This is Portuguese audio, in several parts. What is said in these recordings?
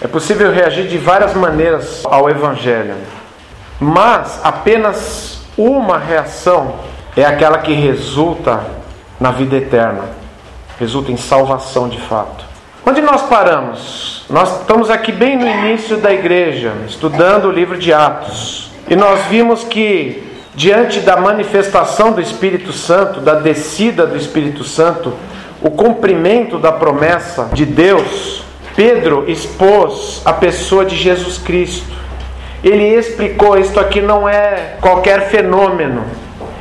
É possível reagir de várias maneiras ao Evangelho, mas apenas uma reação é aquela que resulta na vida eterna, resulta em salvação de fato. Onde nós paramos? Nós estamos aqui bem no início da igreja, estudando o livro de Atos, e nós vimos que diante da manifestação do Espírito Santo, da descida do Espírito Santo, o cumprimento da promessa de Deus, Pedro expôs a pessoa de Jesus Cristo. Ele explicou: isto aqui não é qualquer fenômeno,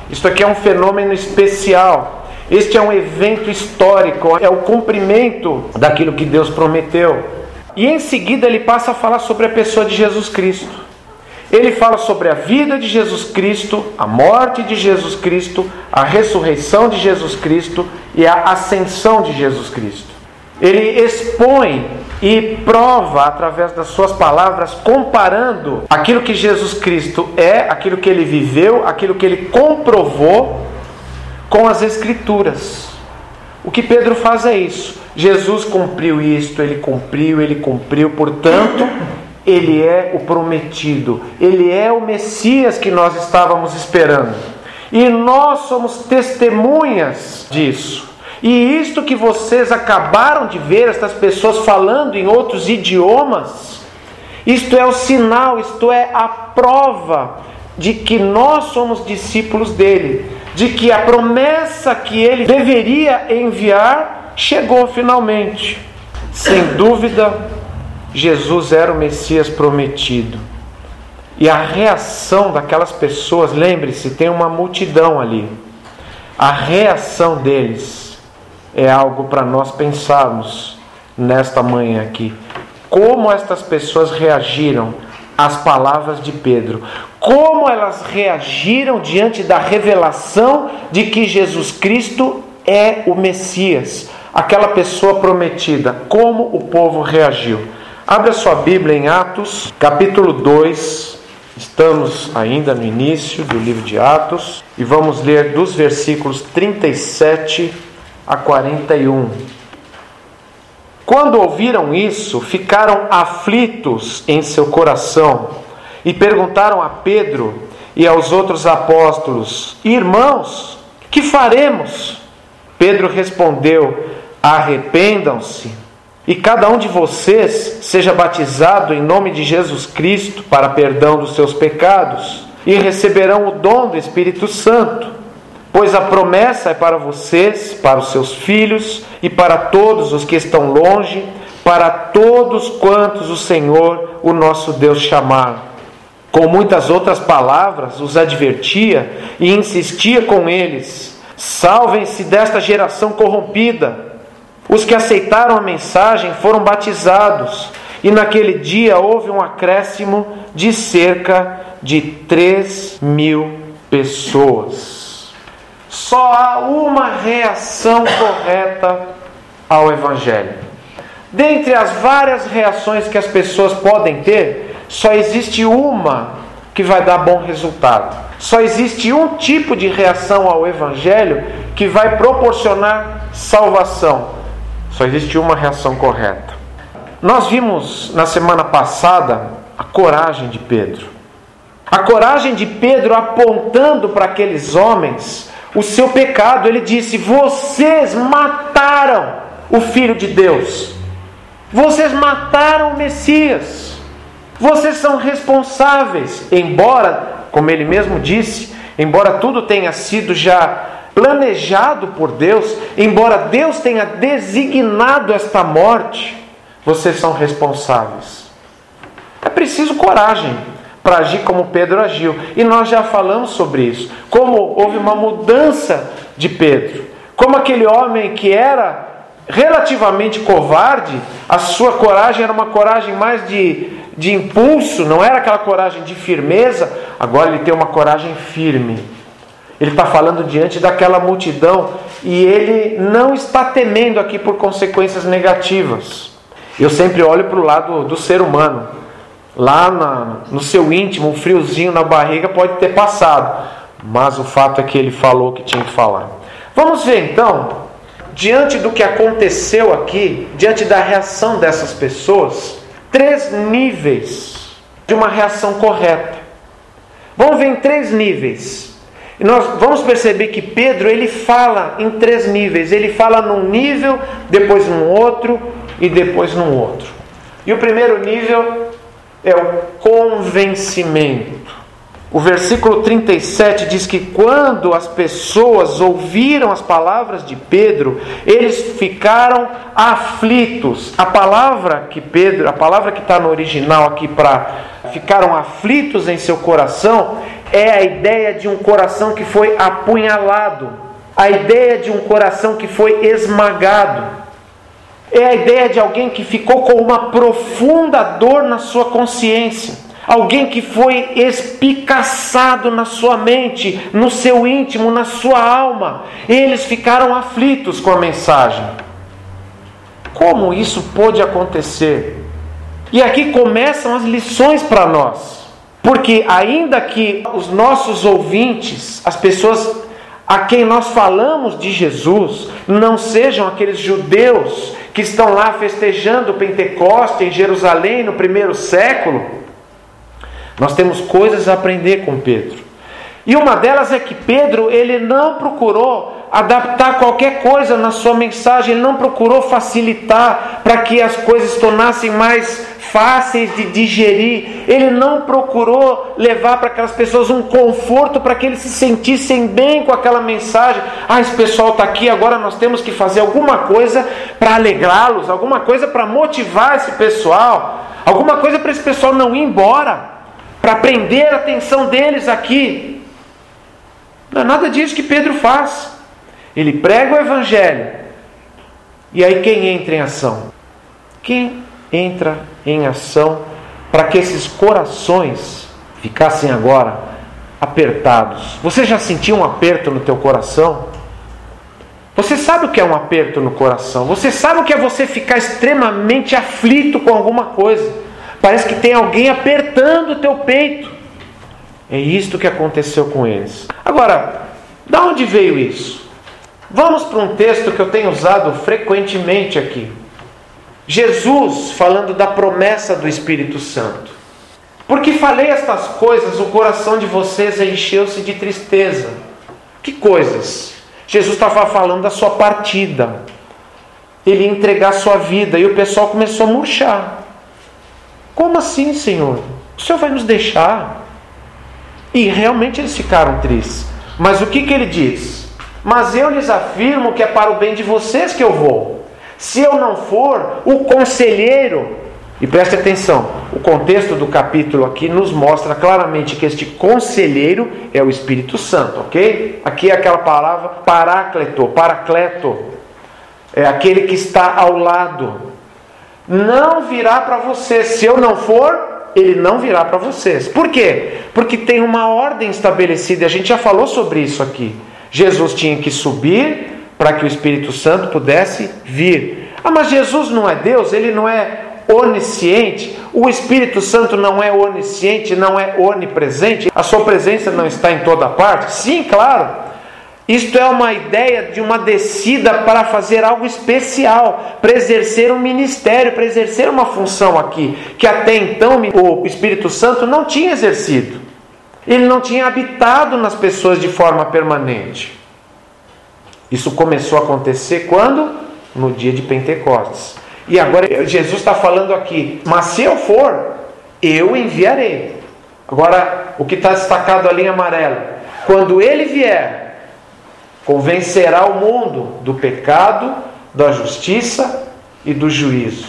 isto aqui é um fenômeno especial. Este é um evento histórico, é o cumprimento daquilo que Deus prometeu. E em seguida ele passa a falar sobre a pessoa de Jesus Cristo. Ele fala sobre a vida de Jesus Cristo, a morte de Jesus Cristo, a ressurreição de Jesus Cristo e a ascensão de Jesus Cristo. Ele expõe e prova através das suas palavras, comparando aquilo que Jesus Cristo é, aquilo que ele viveu, aquilo que ele comprovou com as Escrituras. O que Pedro faz é isso. Jesus cumpriu isto, ele cumpriu, ele cumpriu, portanto, ele é o prometido, ele é o Messias que nós estávamos esperando. E nós somos testemunhas disso. E isto que vocês acabaram de ver, estas pessoas falando em outros idiomas, isto é o sinal, isto é a prova de que nós somos discípulos dele, de que a promessa que ele deveria enviar chegou finalmente. Sem dúvida, Jesus era o Messias prometido. E a reação daquelas pessoas, lembre-se, tem uma multidão ali. A reação deles é algo para nós pensarmos nesta manhã aqui. Como estas pessoas reagiram às palavras de Pedro? Como elas reagiram diante da revelação de que Jesus Cristo é o Messias, aquela pessoa prometida? Como o povo reagiu? Abra sua Bíblia em Atos, capítulo 2. Estamos ainda no início do livro de Atos e vamos ler dos versículos 37 a 41. Quando ouviram isso, ficaram aflitos em seu coração e perguntaram a Pedro e aos outros apóstolos: Irmãos, que faremos? Pedro respondeu: Arrependam-se e cada um de vocês seja batizado em nome de Jesus Cristo para perdão dos seus pecados, e receberão o dom do Espírito Santo. Pois a promessa é para vocês, para os seus filhos e para todos os que estão longe, para todos quantos o Senhor, o nosso Deus, chamar. Com muitas outras palavras, os advertia e insistia com eles: salvem-se desta geração corrompida. Os que aceitaram a mensagem foram batizados, e naquele dia houve um acréscimo de cerca de 3 mil pessoas. Só há uma reação correta ao Evangelho. Dentre as várias reações que as pessoas podem ter, só existe uma que vai dar bom resultado. Só existe um tipo de reação ao Evangelho que vai proporcionar salvação só existe uma reação correta. Nós vimos na semana passada a coragem de Pedro. A coragem de Pedro apontando para aqueles homens o seu pecado. Ele disse: Vocês mataram o Filho de Deus. Vocês mataram o Messias. Vocês são responsáveis. Embora, como ele mesmo disse, embora tudo tenha sido já planejado por Deus, embora Deus tenha designado esta morte, vocês são responsáveis. É preciso coragem para agir como Pedro agiu. E nós já falamos sobre isso. Como houve uma mudança de Pedro. Como aquele homem que era relativamente covarde, a sua coragem era uma coragem mais de, de impulso, não era aquela coragem de firmeza. Agora ele tem uma coragem firme ele está falando diante daquela multidão e ele não está temendo aqui por consequências negativas. Eu sempre olho para o lado do ser humano. Lá na, no seu íntimo, um friozinho na barriga pode ter passado, mas o fato é que ele falou o que tinha que falar. Vamos ver então, diante do que aconteceu aqui, diante da reação dessas pessoas, três níveis de uma reação correta. Vamos ver em três níveis. E nós vamos perceber que Pedro ele fala em três níveis. Ele fala num nível, depois num outro e depois num outro. E o primeiro nível é o convencimento. O versículo 37 diz que quando as pessoas ouviram as palavras de Pedro, eles ficaram aflitos. A palavra que Pedro, a palavra que está no original aqui para ficaram aflitos em seu coração, é a ideia de um coração que foi apunhalado, a ideia de um coração que foi esmagado. É a ideia de alguém que ficou com uma profunda dor na sua consciência alguém que foi espicaçado na sua mente, no seu íntimo, na sua alma. Eles ficaram aflitos com a mensagem. Como isso pôde acontecer? E aqui começam as lições para nós. Porque, ainda que os nossos ouvintes, as pessoas a quem nós falamos de Jesus, não sejam aqueles judeus que estão lá festejando Pentecoste em Jerusalém no primeiro século, nós temos coisas a aprender com Pedro. E uma delas é que Pedro, ele não procurou adaptar qualquer coisa na sua mensagem, ele não procurou facilitar para que as coisas tornassem mais fáceis de digerir. Ele não procurou levar para aquelas pessoas um conforto para que eles se sentissem bem com aquela mensagem. Ah, esse pessoal está aqui, agora nós temos que fazer alguma coisa para alegrá-los, alguma coisa para motivar esse pessoal, alguma coisa para esse pessoal não ir embora para prender a atenção deles aqui. Não é nada disso que Pedro faz. Ele prega o Evangelho. E aí quem entra em ação? Quem entra em ação para que esses corações ficassem agora apertados? Você já sentiu um aperto no teu coração? Você sabe o que é um aperto no coração? Você sabe o que é você ficar extremamente aflito com alguma coisa? Parece que tem alguém apertando o teu peito. É isto que aconteceu com eles. Agora, da onde veio isso? Vamos para um texto que eu tenho usado frequentemente aqui. Jesus falando da promessa do Espírito Santo. Porque falei estas coisas, o coração de vocês encheu-se de tristeza. Que coisas? Jesus estava falando da sua partida. Ele ia entregar sua vida e o pessoal começou a murchar. Como assim, Senhor? O Senhor vai nos deixar? E realmente eles ficaram tristes. Mas o que, que ele diz? Mas eu lhes afirmo que é para o bem de vocês que eu vou. Se eu não for, o conselheiro, e preste atenção, o contexto do capítulo aqui nos mostra claramente que este conselheiro é o Espírito Santo, ok? Aqui é aquela palavra parácleto, paracleto, é aquele que está ao lado, não virá para vocês. Se eu não for, ele não virá para vocês. Por quê? Porque tem uma ordem estabelecida, a gente já falou sobre isso aqui. Jesus tinha que subir para que o Espírito Santo pudesse vir. Ah, mas Jesus não é Deus, ele não é onisciente, o Espírito Santo não é onisciente, não é onipresente, a sua presença não está em toda parte? Sim, claro. Isto é uma ideia de uma descida para fazer algo especial, para exercer um ministério, para exercer uma função aqui, que até então o Espírito Santo não tinha exercido. Ele não tinha habitado nas pessoas de forma permanente. Isso começou a acontecer quando? No dia de Pentecostes. E agora Jesus está falando aqui, mas se eu for, eu enviarei. Agora, o que está destacado ali em amarelo, quando ele vier, convencerá o mundo do pecado, da justiça e do juízo.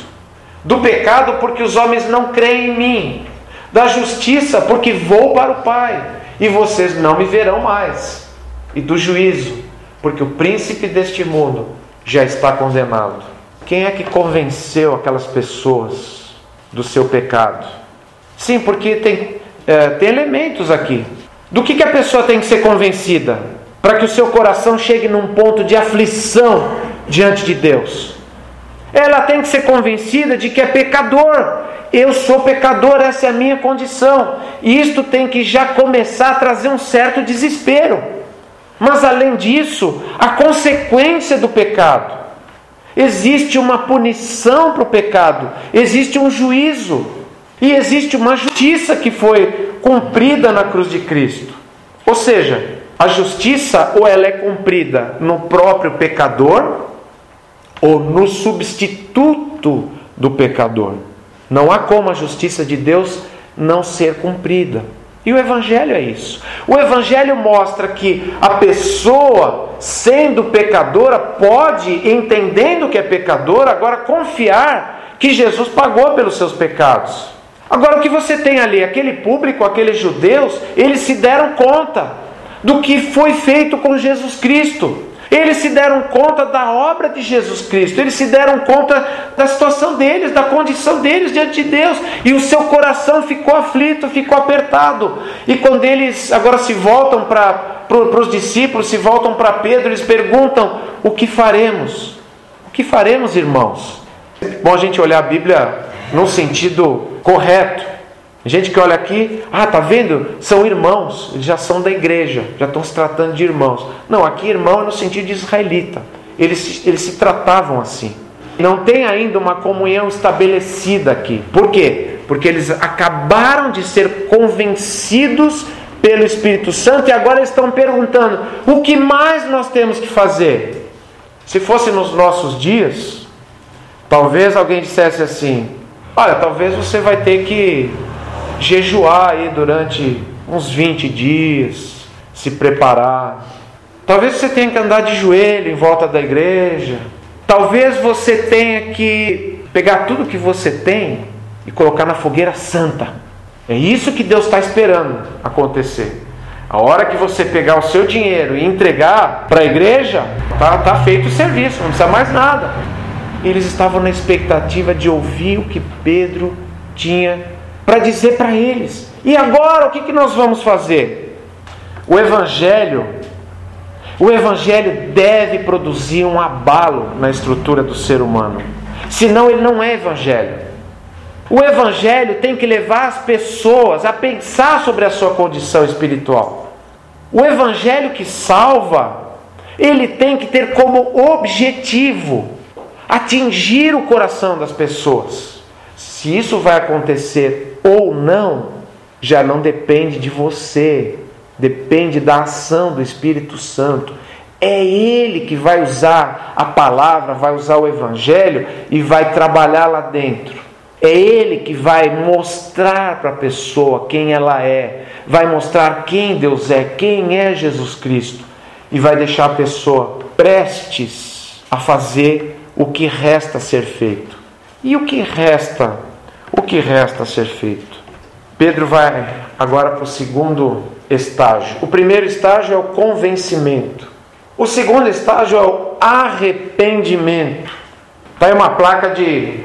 Do pecado, porque os homens não creem em mim. Da justiça, porque vou para o Pai e vocês não me verão mais. E do juízo, porque o príncipe deste mundo já está condenado. Quem é que convenceu aquelas pessoas do seu pecado? Sim, porque tem, é, tem elementos aqui. Do que, que a pessoa tem que ser convencida? Para que o seu coração chegue num ponto de aflição diante de Deus. Ela tem que ser convencida de que é pecador. Eu sou pecador, essa é a minha condição. E isto tem que já começar a trazer um certo desespero. Mas além disso, a consequência do pecado. Existe uma punição para o pecado, existe um juízo e existe uma justiça que foi cumprida na cruz de Cristo. Ou seja, a justiça ou ela é cumprida no próprio pecador ou no substituto do pecador. Não há como a justiça de Deus não ser cumprida. E o Evangelho é isso. O Evangelho mostra que a pessoa, sendo pecadora, pode, entendendo que é pecadora, agora confiar que Jesus pagou pelos seus pecados. Agora, o que você tem ali, aquele público, aqueles judeus, eles se deram conta do que foi feito com Jesus Cristo. Eles se deram conta da obra de Jesus Cristo, eles se deram conta da situação deles, da condição deles diante de Deus, e o seu coração ficou aflito, ficou apertado. E quando eles agora se voltam para os discípulos, se voltam para Pedro, eles perguntam: o que faremos? O que faremos, irmãos? É bom a gente olhar a Bíblia no sentido correto. Gente que olha aqui, ah, tá vendo? São irmãos, eles já são da igreja, já estão se tratando de irmãos. Não, aqui irmão é no sentido de israelita. Eles, eles se tratavam assim. Não tem ainda uma comunhão estabelecida aqui. Por quê? Porque eles acabaram de ser convencidos pelo Espírito Santo e agora estão perguntando: o que mais nós temos que fazer? Se fosse nos nossos dias, talvez alguém dissesse assim: olha, talvez você vai ter que jejuar aí durante uns 20 dias, se preparar. Talvez você tenha que andar de joelho em volta da igreja. Talvez você tenha que pegar tudo que você tem e colocar na fogueira santa. É isso que Deus está esperando acontecer. A hora que você pegar o seu dinheiro e entregar para a igreja, tá, tá feito o serviço, não precisa mais nada. Eles estavam na expectativa de ouvir o que Pedro tinha para dizer para eles. E agora o que, que nós vamos fazer? O Evangelho, o Evangelho deve produzir um abalo na estrutura do ser humano, senão ele não é Evangelho. O Evangelho tem que levar as pessoas a pensar sobre a sua condição espiritual. O Evangelho que salva, ele tem que ter como objetivo atingir o coração das pessoas. Se isso vai acontecer ou não, já não depende de você, depende da ação do Espírito Santo. É Ele que vai usar a palavra, vai usar o Evangelho e vai trabalhar lá dentro. É Ele que vai mostrar para a pessoa quem ela é, vai mostrar quem Deus é, quem é Jesus Cristo, e vai deixar a pessoa prestes a fazer o que resta ser feito. E o que resta o que resta a ser feito? Pedro vai agora para o segundo estágio. O primeiro estágio é o convencimento. O segundo estágio é o arrependimento. Está aí uma placa de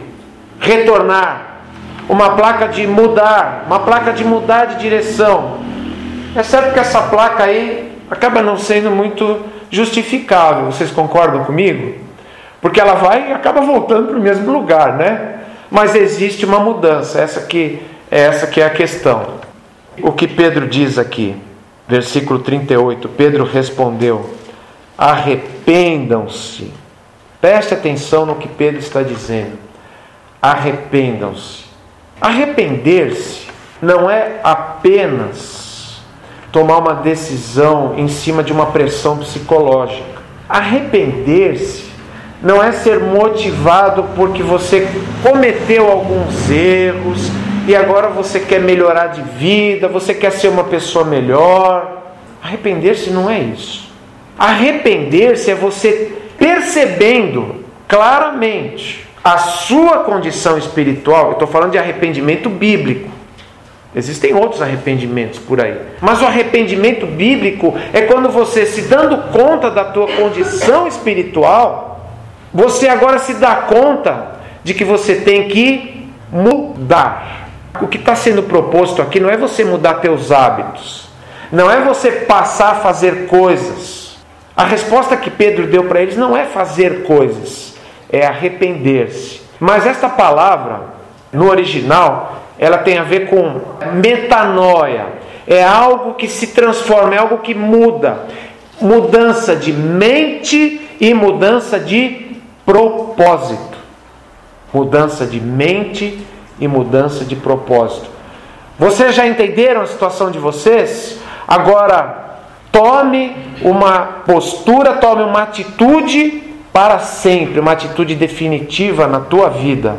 retornar, uma placa de mudar, uma placa de mudar de direção. É certo que essa placa aí acaba não sendo muito justificável, vocês concordam comigo? Porque ela vai e acaba voltando para o mesmo lugar, né? Mas existe uma mudança, essa que é essa que é a questão. O que Pedro diz aqui, versículo 38, Pedro respondeu: Arrependam-se. Preste atenção no que Pedro está dizendo. Arrependam-se. Arrepender-se não é apenas tomar uma decisão em cima de uma pressão psicológica. Arrepender-se não é ser motivado porque você cometeu alguns erros e agora você quer melhorar de vida, você quer ser uma pessoa melhor. Arrepender-se não é isso. Arrepender-se é você percebendo claramente a sua condição espiritual. Eu estou falando de arrependimento bíblico. Existem outros arrependimentos por aí. Mas o arrependimento bíblico é quando você, se dando conta da tua condição espiritual, você agora se dá conta de que você tem que mudar. O que está sendo proposto aqui não é você mudar teus hábitos, não é você passar a fazer coisas. A resposta que Pedro deu para eles não é fazer coisas, é arrepender-se. Mas esta palavra, no original, ela tem a ver com metanoia. É algo que se transforma, é algo que muda. Mudança de mente e mudança de propósito. Mudança de mente e mudança de propósito. Vocês já entenderam a situação de vocês? Agora, tome uma postura, tome uma atitude para sempre, uma atitude definitiva na tua vida.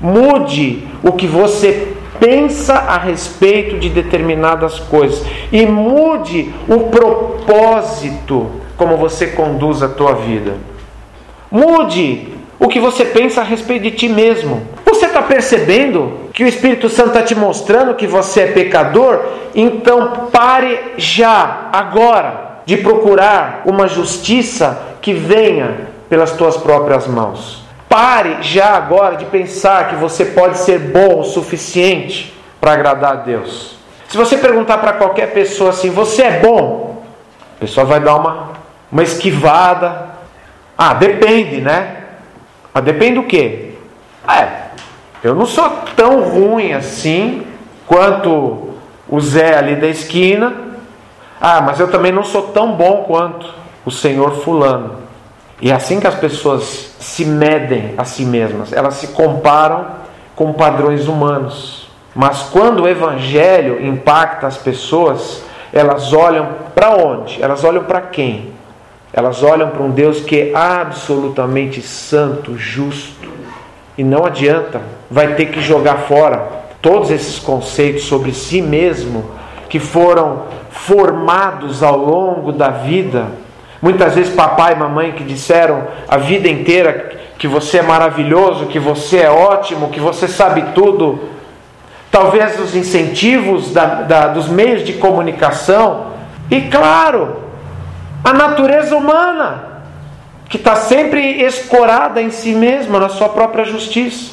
Mude o que você pensa a respeito de determinadas coisas e mude o propósito como você conduz a tua vida. Mude o que você pensa a respeito de ti mesmo. Você está percebendo que o Espírito Santo está te mostrando que você é pecador? Então pare já, agora, de procurar uma justiça que venha pelas tuas próprias mãos. Pare já agora de pensar que você pode ser bom o suficiente para agradar a Deus. Se você perguntar para qualquer pessoa assim, você é bom? A pessoa vai dar uma, uma esquivada. Ah, depende, né? Ah, depende do quê? É, eu não sou tão ruim assim quanto o Zé ali da esquina. Ah, mas eu também não sou tão bom quanto o senhor Fulano. E é assim que as pessoas se medem a si mesmas, elas se comparam com padrões humanos. Mas quando o evangelho impacta as pessoas, elas olham para onde? Elas olham para quem? Elas olham para um Deus que é absolutamente santo, justo. E não adianta, vai ter que jogar fora todos esses conceitos sobre si mesmo que foram formados ao longo da vida Muitas vezes papai e mamãe que disseram a vida inteira que você é maravilhoso, que você é ótimo, que você sabe tudo. Talvez os incentivos da, da, dos meios de comunicação. E claro, a natureza humana, que está sempre escorada em si mesma, na sua própria justiça.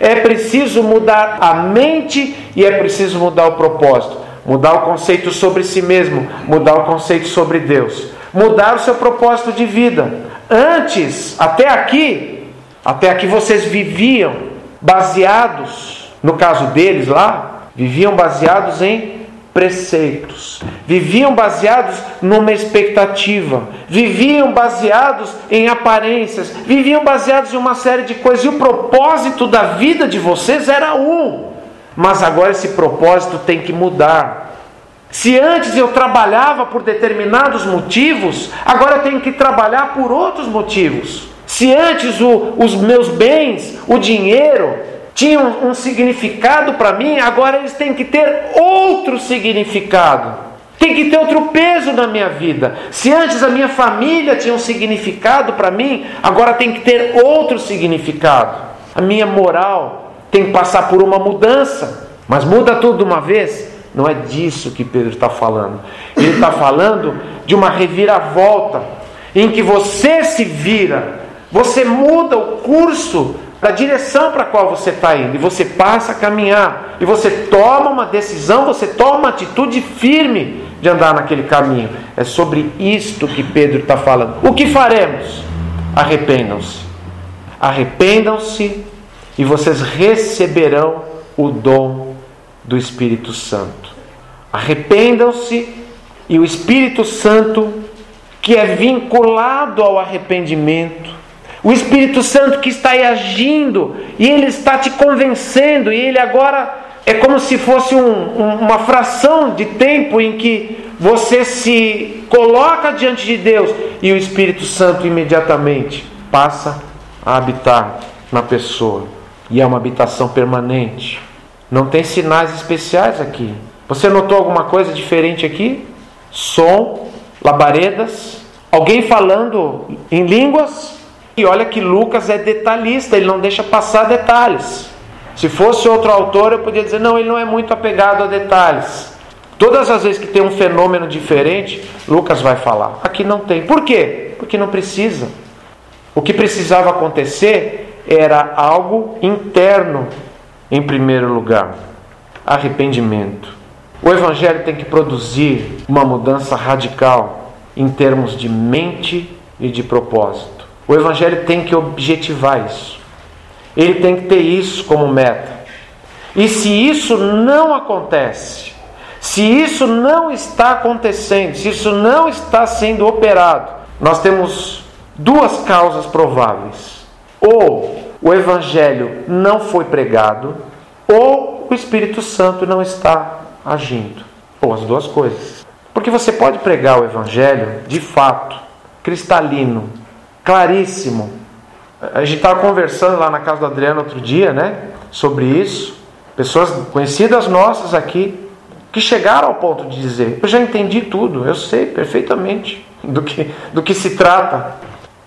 É preciso mudar a mente e é preciso mudar o propósito. Mudar o conceito sobre si mesmo, mudar o conceito sobre Deus mudar o seu propósito de vida. Antes, até aqui, até aqui vocês viviam baseados, no caso deles lá, viviam baseados em preceitos, viviam baseados numa expectativa, viviam baseados em aparências, viviam baseados em uma série de coisas, e o propósito da vida de vocês era um, mas agora esse propósito tem que mudar. Se antes eu trabalhava por determinados motivos, agora eu tenho que trabalhar por outros motivos. Se antes o, os meus bens, o dinheiro, tinham um significado para mim, agora eles têm que ter outro significado. Tem que ter outro peso na minha vida. Se antes a minha família tinha um significado para mim, agora tem que ter outro significado. A minha moral tem que passar por uma mudança. Mas muda tudo de uma vez? Não é disso que Pedro está falando. Ele está falando de uma reviravolta em que você se vira, você muda o curso da direção para a qual você está indo, e você passa a caminhar, e você toma uma decisão, você toma uma atitude firme de andar naquele caminho. É sobre isto que Pedro está falando. O que faremos? Arrependam-se. Arrependam-se e vocês receberão o dom do Espírito Santo. Arrependam-se e o Espírito Santo, que é vinculado ao arrependimento, o Espírito Santo que está aí agindo e ele está te convencendo, e ele agora é como se fosse um, um, uma fração de tempo em que você se coloca diante de Deus e o Espírito Santo imediatamente passa a habitar na pessoa. E é uma habitação permanente. Não tem sinais especiais aqui. Você notou alguma coisa diferente aqui? Som, labaredas, alguém falando em línguas. E olha que Lucas é detalhista, ele não deixa passar detalhes. Se fosse outro autor, eu poderia dizer, não, ele não é muito apegado a detalhes. Todas as vezes que tem um fenômeno diferente, Lucas vai falar. Aqui não tem. Por quê? Porque não precisa. O que precisava acontecer era algo interno em primeiro lugar, arrependimento. O Evangelho tem que produzir uma mudança radical em termos de mente e de propósito. O Evangelho tem que objetivar isso. Ele tem que ter isso como meta. E se isso não acontece, se isso não está acontecendo, se isso não está sendo operado, nós temos duas causas prováveis. Ou o Evangelho não foi pregado, ou o Espírito Santo não está agindo. Ou as duas coisas. Porque você pode pregar o Evangelho de fato, cristalino, claríssimo. A gente estava conversando lá na casa do Adriano outro dia, né? Sobre isso. Pessoas conhecidas nossas aqui que chegaram ao ponto de dizer: Eu já entendi tudo, eu sei perfeitamente do que, do que se trata.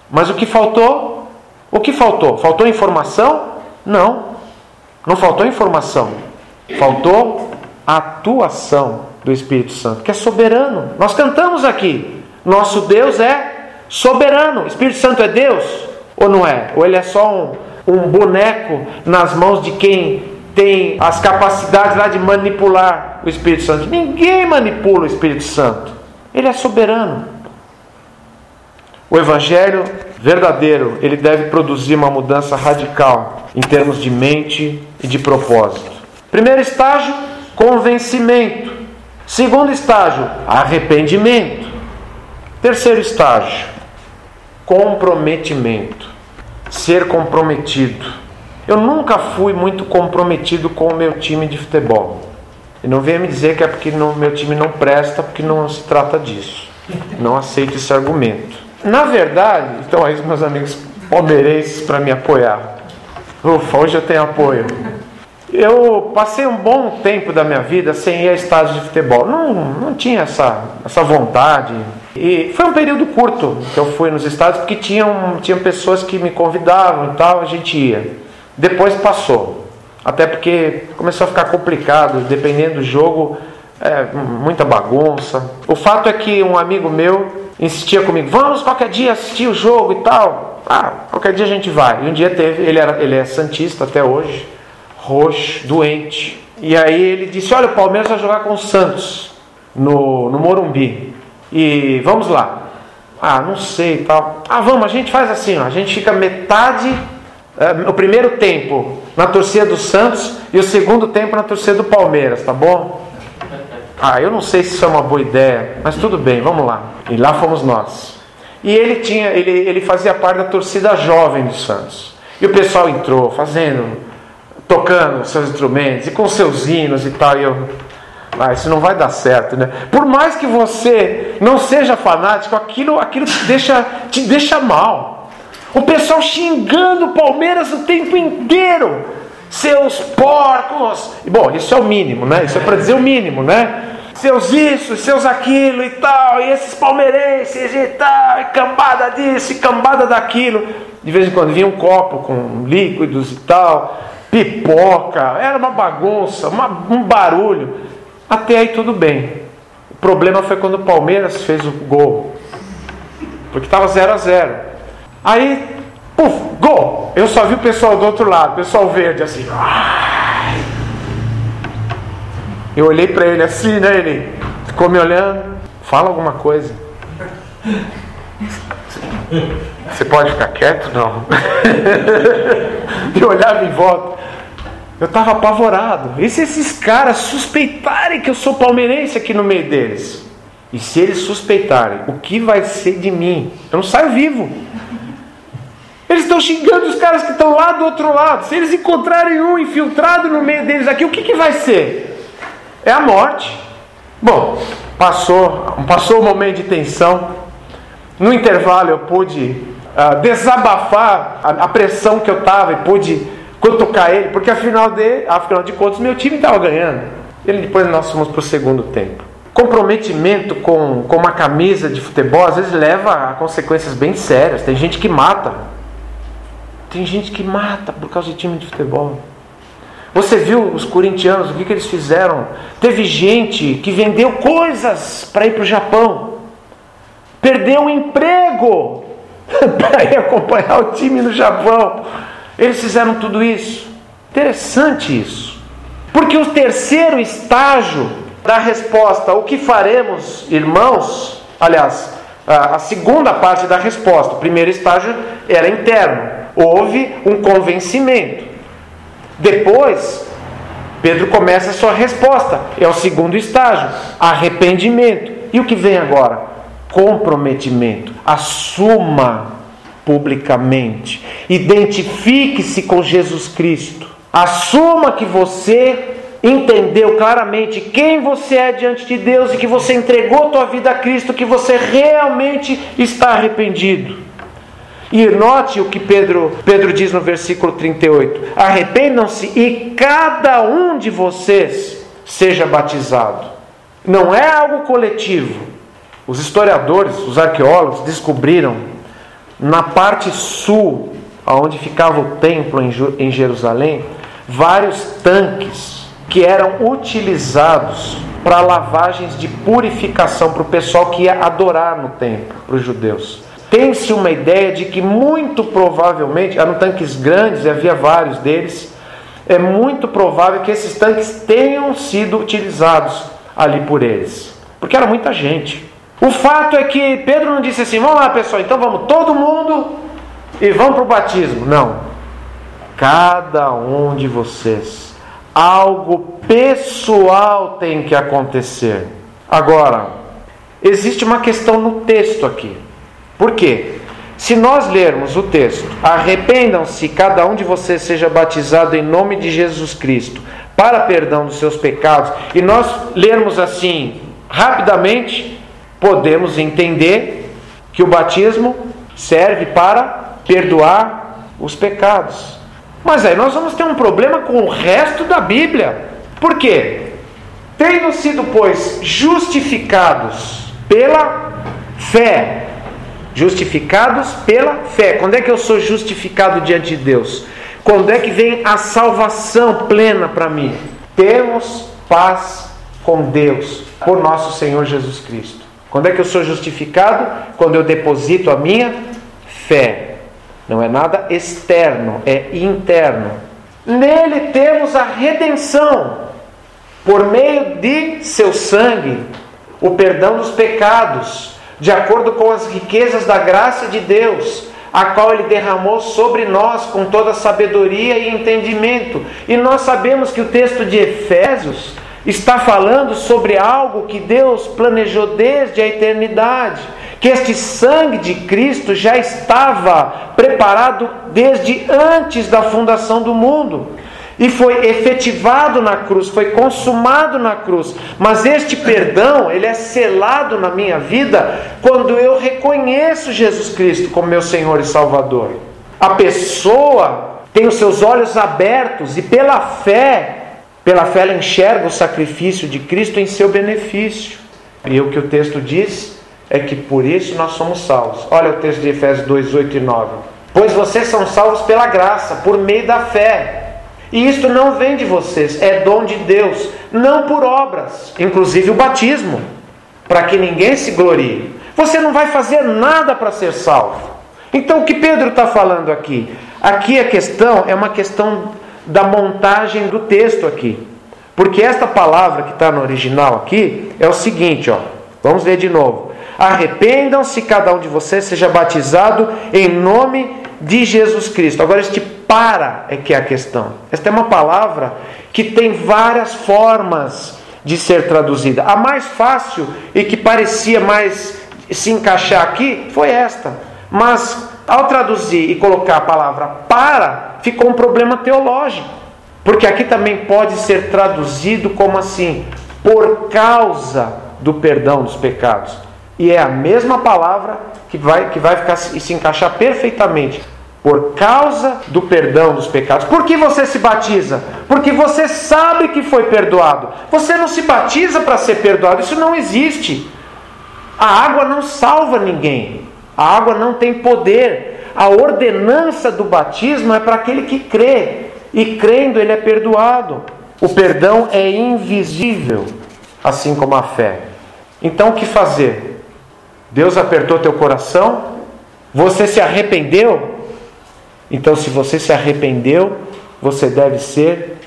Mas o que faltou? O que faltou? Faltou informação? Não. Não faltou informação. Faltou a atuação do Espírito Santo, que é soberano. Nós cantamos aqui: Nosso Deus é soberano. O Espírito Santo é Deus ou não é? Ou ele é só um, um boneco nas mãos de quem tem as capacidades lá de manipular o Espírito Santo? Ninguém manipula o Espírito Santo. Ele é soberano. O evangelho verdadeiro, ele deve produzir uma mudança radical em termos de mente e de propósito. Primeiro estágio, convencimento. Segundo estágio, arrependimento. Terceiro estágio, comprometimento. Ser comprometido. Eu nunca fui muito comprometido com o meu time de futebol. E não venha me dizer que é porque o meu time não presta, porque não se trata disso. Não aceito esse argumento. Na verdade, então aí os meus amigos palmeirenses para me apoiar. Ufa, hoje eu tenho apoio. Eu passei um bom tempo da minha vida sem ir a estádios de futebol. Não, não tinha essa, essa vontade. E foi um período curto que eu fui nos estádios, porque tinham, tinham pessoas que me convidavam e tal, a gente ia. Depois passou. Até porque começou a ficar complicado, dependendo do jogo, é, muita bagunça. O fato é que um amigo meu insistia comigo, vamos qualquer dia assistir o jogo e tal. Ah, qualquer dia a gente vai. E um dia teve, ele, era, ele é santista até hoje, roxo, doente. E aí ele disse: Olha, o Palmeiras vai jogar com o Santos no, no Morumbi. E vamos lá. Ah, não sei e tal. Ah, vamos, a gente faz assim, ó, a gente fica metade, é, o primeiro tempo na torcida do Santos e o segundo tempo na torcida do Palmeiras, tá bom? Ah, eu não sei se isso é uma boa ideia, mas tudo bem, vamos lá. E lá fomos nós. E ele tinha, ele, ele fazia parte da torcida jovem do Santos. E o pessoal entrou, fazendo, tocando seus instrumentos e com seus hinos e tal. E eu, ah, isso não vai dar certo, né? Por mais que você não seja fanático, aquilo, aquilo te, deixa, te deixa mal. O pessoal xingando o Palmeiras o tempo inteiro. Seus porcos. Bom, isso é o mínimo, né? Isso é para dizer o mínimo, né? Seus isso, seus aquilo e tal, e esses palmeirenses e tal, e cambada disso, e cambada daquilo. De vez em quando vinha um copo com líquidos e tal, pipoca, era uma bagunça, uma, um barulho. Até aí tudo bem. O problema foi quando o Palmeiras fez o gol. Porque estava 0 a 0 Aí, puf, gol! Eu só vi o pessoal do outro lado, o pessoal verde assim. Eu olhei para ele assim, né? Ele ficou me olhando. Fala alguma coisa. Você pode ficar quieto? Não. Eu olhava em volta. Eu estava apavorado. E se esses caras suspeitarem que eu sou palmeirense aqui no meio deles? E se eles suspeitarem, o que vai ser de mim? Eu não saio vivo. Eles estão xingando os caras que estão lá do outro lado. Se eles encontrarem um infiltrado no meio deles aqui, o que, que vai ser? É a morte. Bom, passou, passou o momento de tensão. No intervalo eu pude uh, desabafar a, a pressão que eu estava e pude cutucar ele, porque afinal de, afinal de contas meu time estava ganhando. Ele depois nós fomos para o segundo tempo. Comprometimento com, com uma camisa de futebol às vezes leva a consequências bem sérias. Tem gente que mata. Tem gente que mata por causa de time de futebol. Você viu os corintianos, o que, que eles fizeram? Teve gente que vendeu coisas para ir para o Japão, perdeu o emprego para ir acompanhar o time no Japão. Eles fizeram tudo isso. Interessante isso. Porque o terceiro estágio da resposta, o que faremos, irmãos? Aliás, a segunda parte da resposta, o primeiro estágio era interno. Houve um convencimento. Depois, Pedro começa a sua resposta. É o segundo estágio, arrependimento. E o que vem agora? Comprometimento. Assuma publicamente. Identifique-se com Jesus Cristo. Assuma que você entendeu claramente quem você é diante de Deus e que você entregou tua vida a Cristo, que você realmente está arrependido. E note o que Pedro, Pedro diz no versículo 38: Arrependam-se e cada um de vocês seja batizado. Não é algo coletivo. Os historiadores, os arqueólogos descobriram na parte sul, onde ficava o templo em Jerusalém, vários tanques que eram utilizados para lavagens de purificação para o pessoal que ia adorar no templo, para os judeus. Tem-se uma ideia de que muito provavelmente, eram tanques grandes, e havia vários deles, é muito provável que esses tanques tenham sido utilizados ali por eles, porque era muita gente. O fato é que Pedro não disse assim: vamos lá pessoal, então vamos todo mundo e vamos para o batismo. Não. Cada um de vocês, algo pessoal tem que acontecer. Agora, existe uma questão no texto aqui. Por quê? Se nós lermos o texto, arrependam-se, cada um de vocês seja batizado em nome de Jesus Cristo, para perdão dos seus pecados, e nós lermos assim, rapidamente, podemos entender que o batismo serve para perdoar os pecados. Mas aí nós vamos ter um problema com o resto da Bíblia. Por quê? Tendo sido, pois, justificados pela fé, Justificados pela fé. Quando é que eu sou justificado diante de Deus? Quando é que vem a salvação plena para mim? Temos paz com Deus por nosso Senhor Jesus Cristo. Quando é que eu sou justificado? Quando eu deposito a minha fé. Não é nada externo, é interno. Nele temos a redenção por meio de seu sangue, o perdão dos pecados de acordo com as riquezas da graça de Deus, a qual Ele derramou sobre nós com toda sabedoria e entendimento. E nós sabemos que o texto de Efésios está falando sobre algo que Deus planejou desde a eternidade, que este sangue de Cristo já estava preparado desde antes da fundação do mundo e foi efetivado na cruz, foi consumado na cruz. Mas este perdão, ele é selado na minha vida quando eu reconheço Jesus Cristo como meu Senhor e Salvador. A pessoa tem os seus olhos abertos e pela fé, pela fé ela enxerga o sacrifício de Cristo em seu benefício. E o que o texto diz é que por isso nós somos salvos. Olha o texto de Efésios 2, 8 e 9. Pois vocês são salvos pela graça, por meio da fé. E isto não vem de vocês, é dom de Deus, não por obras, inclusive o batismo, para que ninguém se glorie. Você não vai fazer nada para ser salvo. Então o que Pedro está falando aqui? Aqui a questão é uma questão da montagem do texto aqui. Porque esta palavra que está no original aqui é o seguinte, ó. Vamos ler de novo. Arrependam-se cada um de vocês, seja batizado em nome de Jesus Cristo. Agora este para é que é a questão. Esta é uma palavra que tem várias formas de ser traduzida. A mais fácil e que parecia mais se encaixar aqui foi esta. Mas ao traduzir e colocar a palavra para, ficou um problema teológico. Porque aqui também pode ser traduzido como assim, por causa do perdão dos pecados. E é a mesma palavra que vai, que vai ficar, se encaixar perfeitamente por causa do perdão dos pecados. Por que você se batiza? Porque você sabe que foi perdoado. Você não se batiza para ser perdoado, isso não existe. A água não salva ninguém. A água não tem poder. A ordenança do batismo é para aquele que crê, e crendo ele é perdoado. O perdão é invisível, assim como a fé. Então o que fazer? Deus apertou teu coração? Você se arrependeu? Então, se você se arrependeu, você deve ser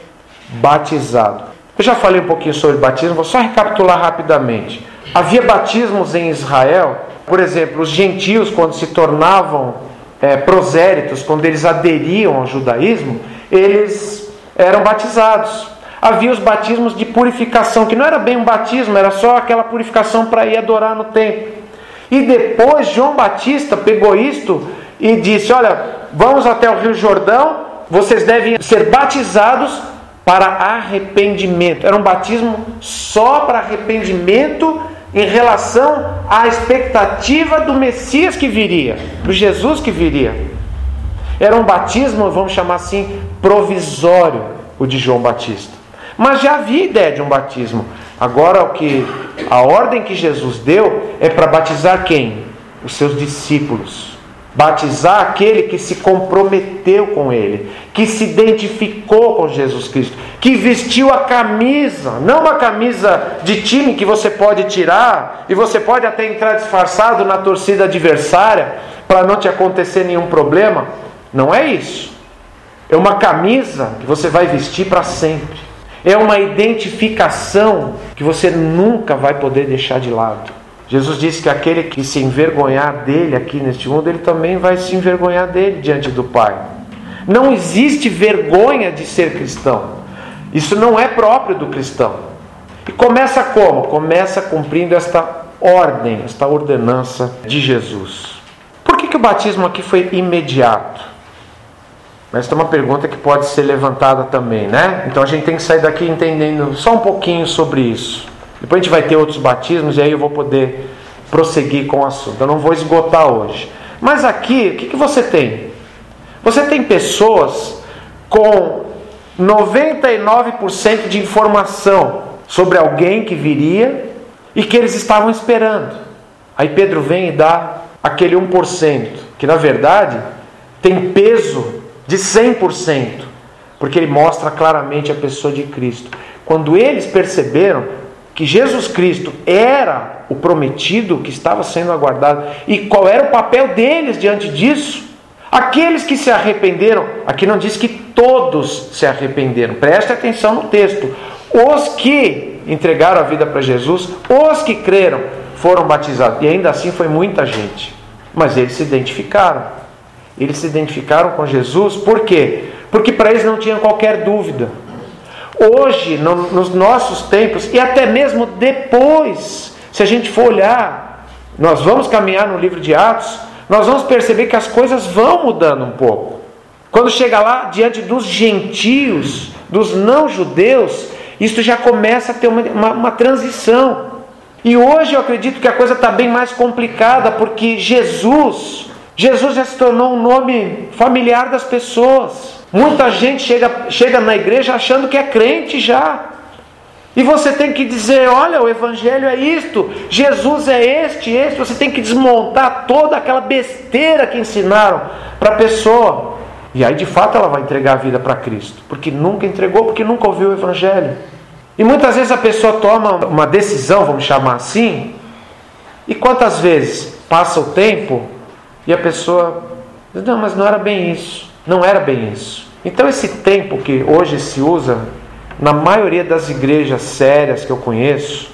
batizado. Eu já falei um pouquinho sobre batismo, vou só recapitular rapidamente. Havia batismos em Israel, por exemplo, os gentios, quando se tornavam é, proséritos, quando eles aderiam ao judaísmo, eles eram batizados. Havia os batismos de purificação, que não era bem um batismo, era só aquela purificação para ir adorar no templo. E depois João Batista pegou isto e disse: Olha, vamos até o Rio Jordão, vocês devem ser batizados para arrependimento. Era um batismo só para arrependimento em relação à expectativa do Messias que viria, do Jesus que viria. Era um batismo, vamos chamar assim, provisório, o de João Batista. Mas já havia ideia de um batismo. Agora o que a ordem que Jesus deu é para batizar quem? Os seus discípulos. Batizar aquele que se comprometeu com ele, que se identificou com Jesus Cristo, que vestiu a camisa, não uma camisa de time que você pode tirar e você pode até entrar disfarçado na torcida adversária para não te acontecer nenhum problema. Não é isso. É uma camisa que você vai vestir para sempre. É uma identificação que você nunca vai poder deixar de lado. Jesus disse que aquele que se envergonhar dele aqui neste mundo, ele também vai se envergonhar dele diante do Pai. Não existe vergonha de ser cristão. Isso não é próprio do cristão. E começa como? Começa cumprindo esta ordem, esta ordenança de Jesus. Por que, que o batismo aqui foi imediato? Esta é uma pergunta que pode ser levantada também, né? Então a gente tem que sair daqui entendendo só um pouquinho sobre isso. Depois a gente vai ter outros batismos e aí eu vou poder prosseguir com o assunto. Eu não vou esgotar hoje. Mas aqui, o que, que você tem? Você tem pessoas com 99% de informação sobre alguém que viria e que eles estavam esperando. Aí Pedro vem e dá aquele 1%, que na verdade tem peso de 100%, porque ele mostra claramente a pessoa de Cristo. Quando eles perceberam, que Jesus Cristo era o prometido que estava sendo aguardado e qual era o papel deles diante disso. Aqueles que se arrependeram, aqui não diz que todos se arrependeram, preste atenção no texto. Os que entregaram a vida para Jesus, os que creram, foram batizados, e ainda assim foi muita gente, mas eles se identificaram. Eles se identificaram com Jesus, por quê? Porque para eles não tinha qualquer dúvida. Hoje, no, nos nossos tempos, e até mesmo depois, se a gente for olhar, nós vamos caminhar no livro de Atos, nós vamos perceber que as coisas vão mudando um pouco. Quando chega lá diante dos gentios, dos não-judeus, isso já começa a ter uma, uma, uma transição. E hoje eu acredito que a coisa está bem mais complicada, porque Jesus, Jesus já se tornou um nome familiar das pessoas. Muita gente chega, chega na igreja achando que é crente já. E você tem que dizer: olha, o Evangelho é isto, Jesus é este, este. Você tem que desmontar toda aquela besteira que ensinaram para a pessoa. E aí de fato ela vai entregar a vida para Cristo, porque nunca entregou, porque nunca ouviu o Evangelho. E muitas vezes a pessoa toma uma decisão, vamos chamar assim, e quantas vezes passa o tempo e a pessoa diz: não, mas não era bem isso. Não era bem isso. Então, esse tempo que hoje se usa na maioria das igrejas sérias que eu conheço,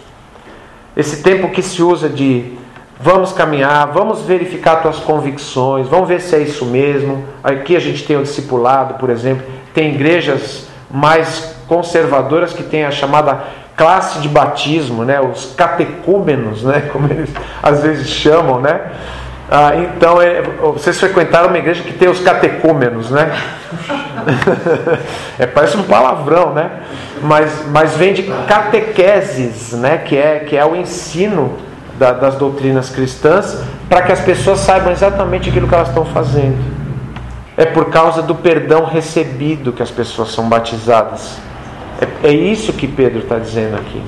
esse tempo que se usa de vamos caminhar, vamos verificar tuas convicções, vamos ver se é isso mesmo. Aqui a gente tem o discipulado, por exemplo, tem igrejas mais conservadoras que tem a chamada classe de batismo, né, os catecúmenos, né, como eles às vezes chamam, né? Ah, então, é, vocês frequentaram uma igreja que tem os catecúmenos, né? é, parece um palavrão, né? Mas, mas vem de catequeses, né? Que é, que é o ensino da, das doutrinas cristãs para que as pessoas saibam exatamente aquilo que elas estão fazendo. É por causa do perdão recebido que as pessoas são batizadas. É, é isso que Pedro está dizendo aqui.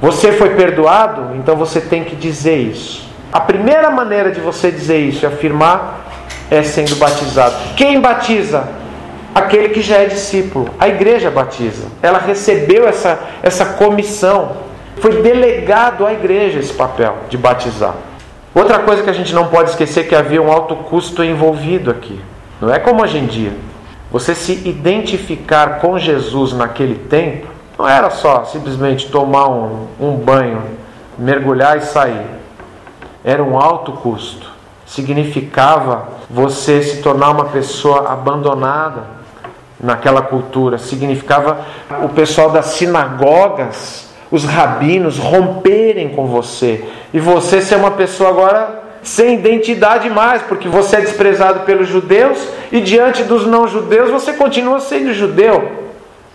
Você foi perdoado, então você tem que dizer isso. A primeira maneira de você dizer isso e afirmar é sendo batizado. Quem batiza? Aquele que já é discípulo. A igreja batiza. Ela recebeu essa, essa comissão. Foi delegado à igreja esse papel de batizar. Outra coisa que a gente não pode esquecer é que havia um alto custo envolvido aqui. Não é como hoje em dia. Você se identificar com Jesus naquele tempo não era só simplesmente tomar um, um banho, mergulhar e sair era um alto custo. Significava você se tornar uma pessoa abandonada naquela cultura. Significava o pessoal das sinagogas, os rabinos romperem com você e você ser uma pessoa agora sem identidade mais, porque você é desprezado pelos judeus e diante dos não-judeus você continua sendo judeu.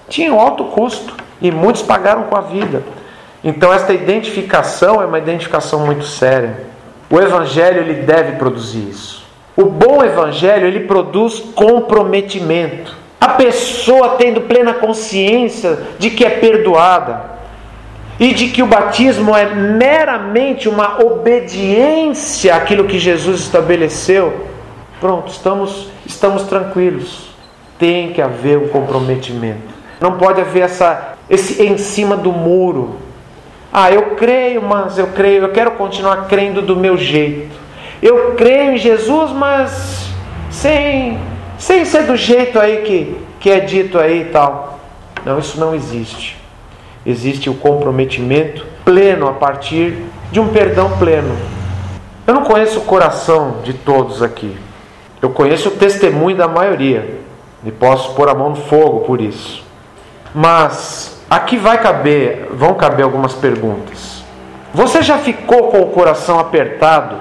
Tinha um alto custo e muitos pagaram com a vida. Então esta identificação é uma identificação muito séria. O evangelho ele deve produzir isso. O bom evangelho ele produz comprometimento. A pessoa tendo plena consciência de que é perdoada e de que o batismo é meramente uma obediência àquilo que Jesus estabeleceu. Pronto, estamos estamos tranquilos. Tem que haver um comprometimento. Não pode haver essa esse em cima do muro ah, eu creio, mas eu creio, eu quero continuar crendo do meu jeito. Eu creio em Jesus, mas sem, sem ser do jeito aí que, que é dito aí e tal. Não, isso não existe. Existe o comprometimento pleno a partir de um perdão pleno. Eu não conheço o coração de todos aqui. Eu conheço o testemunho da maioria. E posso pôr a mão no fogo por isso. Mas Aqui vai caber, vão caber algumas perguntas. Você já ficou com o coração apertado,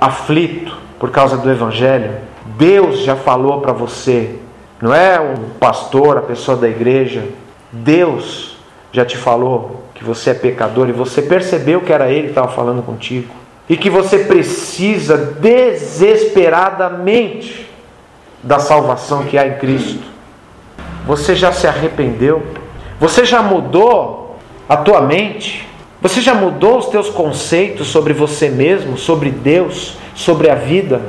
aflito por causa do evangelho? Deus já falou para você, não é um pastor, a pessoa da igreja. Deus já te falou que você é pecador e você percebeu que era ele que estava falando contigo e que você precisa desesperadamente da salvação que há em Cristo. Você já se arrependeu? Você já mudou a tua mente? Você já mudou os teus conceitos sobre você mesmo, sobre Deus, sobre a vida?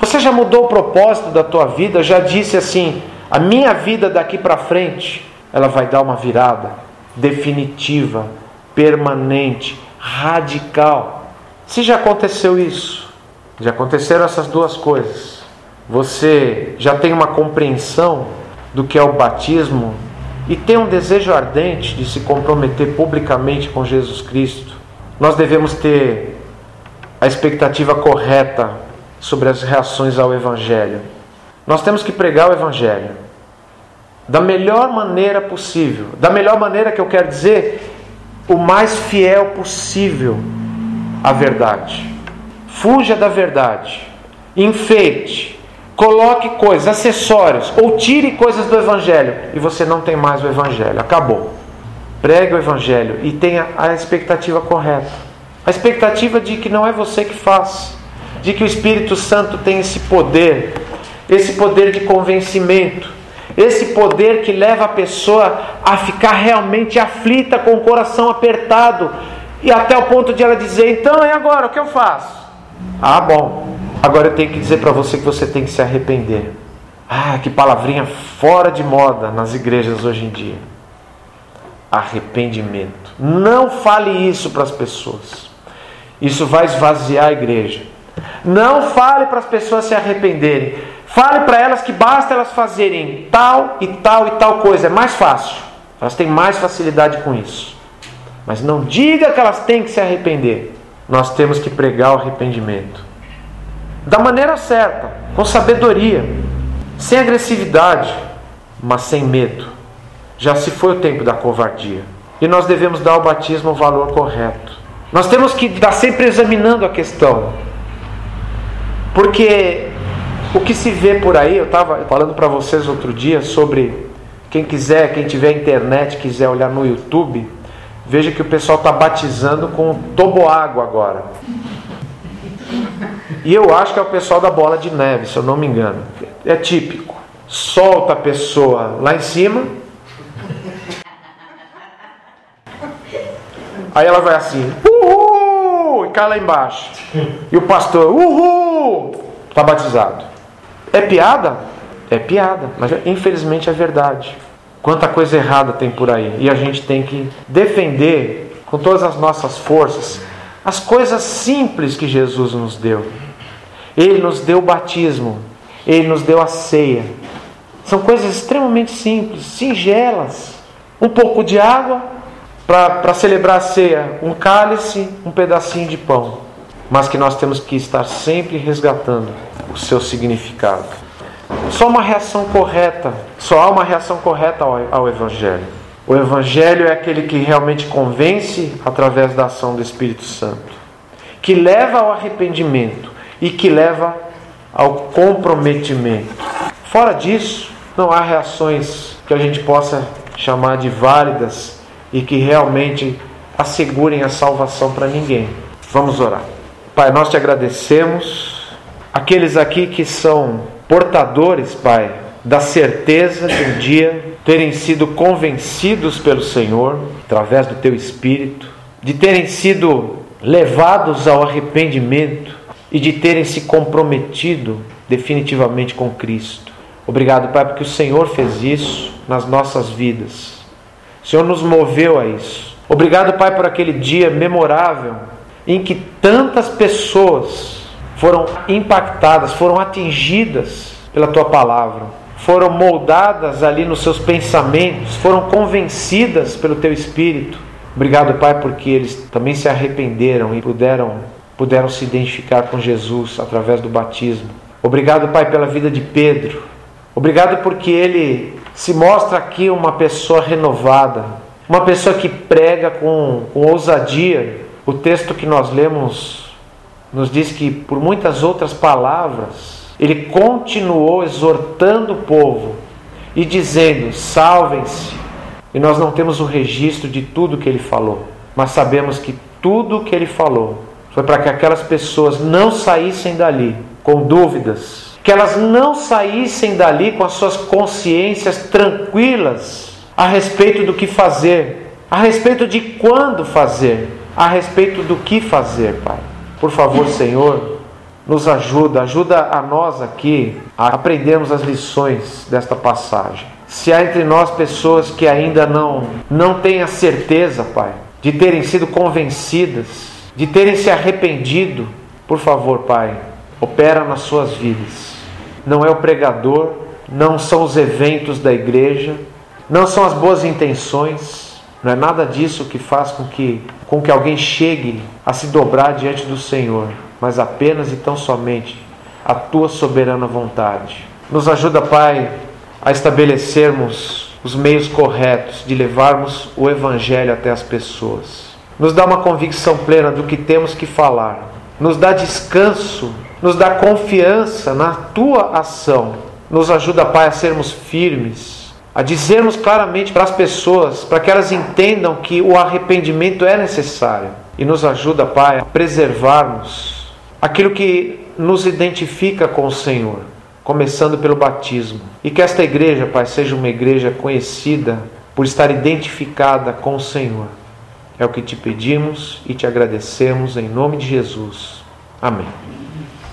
Você já mudou o propósito da tua vida? Já disse assim: a minha vida daqui para frente, ela vai dar uma virada definitiva, permanente, radical. Se já aconteceu isso, já aconteceram essas duas coisas. Você já tem uma compreensão do que é o batismo e tem um desejo ardente de se comprometer publicamente com Jesus Cristo, nós devemos ter a expectativa correta sobre as reações ao Evangelho. Nós temos que pregar o Evangelho da melhor maneira possível, da melhor maneira que eu quero dizer, o mais fiel possível à verdade. Fuja da verdade, enfeite, Coloque coisas, acessórios, ou tire coisas do Evangelho e você não tem mais o Evangelho. Acabou. Pregue o Evangelho e tenha a expectativa correta. A expectativa de que não é você que faz, de que o Espírito Santo tem esse poder, esse poder de convencimento, esse poder que leva a pessoa a ficar realmente aflita, com o coração apertado, e até o ponto de ela dizer: então é agora, o que eu faço? Ah, bom, Agora eu tenho que dizer para você que você tem que se arrepender. Ah, que palavrinha fora de moda nas igrejas hoje em dia. Arrependimento. Não fale isso para as pessoas. Isso vai esvaziar a igreja. Não fale para as pessoas se arrependerem. Fale para elas que basta elas fazerem tal e tal e tal coisa. É mais fácil. Elas têm mais facilidade com isso. Mas não diga que elas têm que se arrepender. Nós temos que pregar o arrependimento da maneira certa, com sabedoria, sem agressividade, mas sem medo. Já se foi o tempo da covardia. E nós devemos dar ao batismo o valor correto. Nós temos que estar sempre examinando a questão. Porque o que se vê por aí, eu estava falando para vocês outro dia sobre quem quiser, quem tiver internet, quiser olhar no YouTube, veja que o pessoal está batizando com toboágua agora. E eu acho que é o pessoal da bola de neve, se eu não me engano. É típico. Solta a pessoa lá em cima. Aí ela vai assim, uhul! E cai lá embaixo. E o pastor, uhul! Está batizado. É piada? É piada, mas infelizmente é verdade. Quanta coisa errada tem por aí. E a gente tem que defender com todas as nossas forças as coisas simples que Jesus nos deu. Ele nos deu o batismo, ele nos deu a ceia. São coisas extremamente simples, singelas. Um pouco de água para celebrar a ceia, um cálice, um pedacinho de pão. Mas que nós temos que estar sempre resgatando o seu significado. Só uma reação correta, só há uma reação correta ao, ao Evangelho. O Evangelho é aquele que realmente convence através da ação do Espírito Santo, que leva ao arrependimento, e que leva ao comprometimento. Fora disso, não há reações que a gente possa chamar de válidas e que realmente assegurem a salvação para ninguém. Vamos orar. Pai, nós te agradecemos. Aqueles aqui que são portadores, Pai, da certeza de um dia terem sido convencidos pelo Senhor, através do teu Espírito, de terem sido levados ao arrependimento e de terem se comprometido definitivamente com Cristo. Obrigado, Pai, porque o Senhor fez isso nas nossas vidas. O Senhor nos moveu a isso. Obrigado, Pai, por aquele dia memorável em que tantas pessoas foram impactadas, foram atingidas pela tua palavra, foram moldadas ali nos seus pensamentos, foram convencidas pelo teu espírito. Obrigado, Pai, porque eles também se arrependeram e puderam puderam se identificar com Jesus através do batismo. Obrigado, Pai, pela vida de Pedro. Obrigado porque ele se mostra aqui uma pessoa renovada, uma pessoa que prega com, com ousadia. O texto que nós lemos nos diz que, por muitas outras palavras, ele continuou exortando o povo e dizendo: salvem-se. E nós não temos o registro de tudo que ele falou, mas sabemos que tudo que ele falou foi para que aquelas pessoas não saíssem dali com dúvidas, que elas não saíssem dali com as suas consciências tranquilas a respeito do que fazer, a respeito de quando fazer, a respeito do que fazer, Pai. Por favor, Senhor, nos ajuda, ajuda a nós aqui a aprendermos as lições desta passagem. Se há entre nós pessoas que ainda não não têm a certeza, Pai, de terem sido convencidas, de terem se arrependido, por favor, Pai, opera nas suas vidas não é o pregador, não são os eventos da igreja, não são as boas intenções, não é nada disso que faz com que, com que alguém chegue a se dobrar diante do Senhor, mas apenas e tão somente a tua soberana vontade. Nos ajuda, Pai, a estabelecermos os meios corretos de levarmos o Evangelho até as pessoas. Nos dá uma convicção plena do que temos que falar, nos dá descanso nos dá confiança na tua ação. Nos ajuda, Pai, a sermos firmes, a dizermos claramente para as pessoas, para que elas entendam que o arrependimento é necessário. E nos ajuda, Pai, a preservarmos aquilo que nos identifica com o Senhor, começando pelo batismo. E que esta igreja, Pai, seja uma igreja conhecida por estar identificada com o Senhor. É o que te pedimos e te agradecemos em nome de Jesus. Amém.